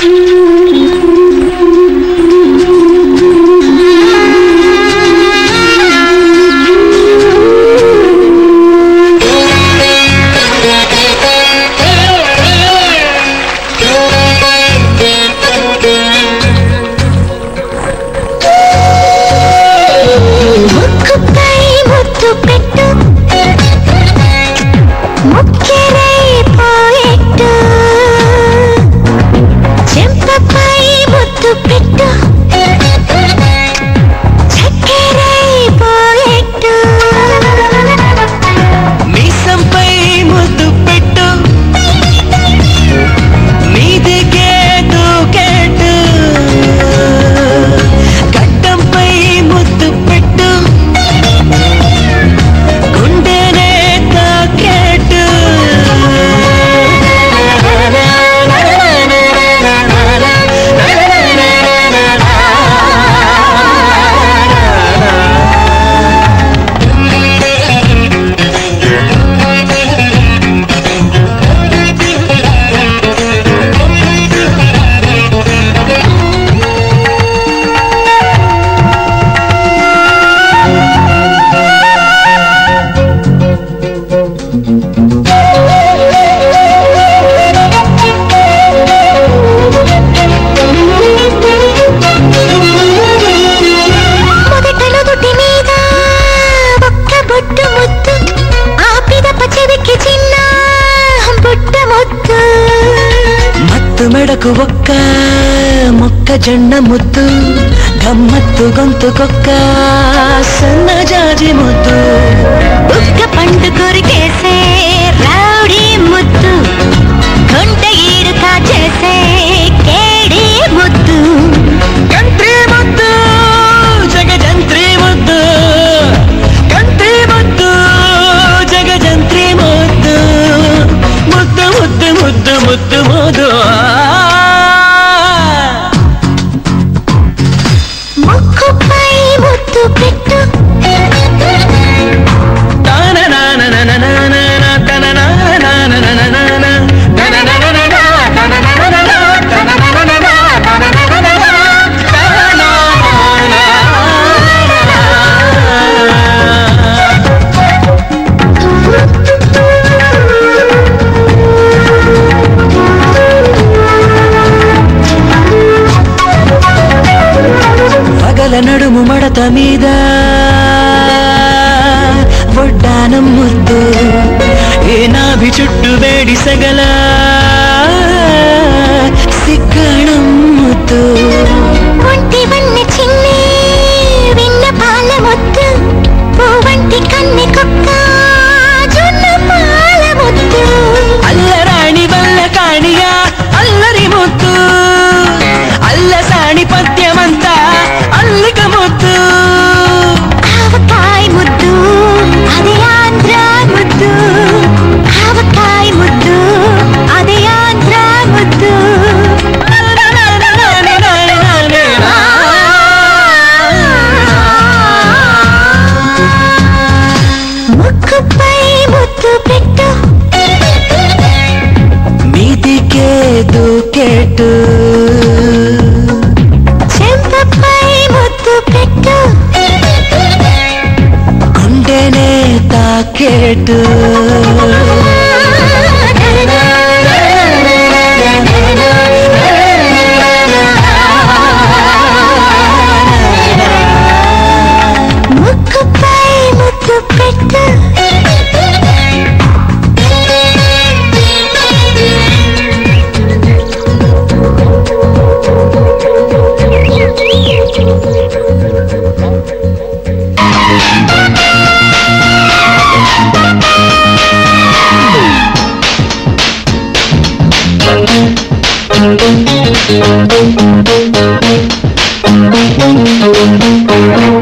Mm-hmm. ఒక్కొక్కకు ఒక్క మొక్కజొన్న ముద్దు గమ్మత్తు గొంతుకొక్క సన్నజాజి ముద్దు. ఒక్క పండు కొరికేసే రౌడీ ముద్దు. కొంటే పూత మీద ఒడ్డానం ముద్దు ఏ నాభి చుట్టూ వేడి do Thank you.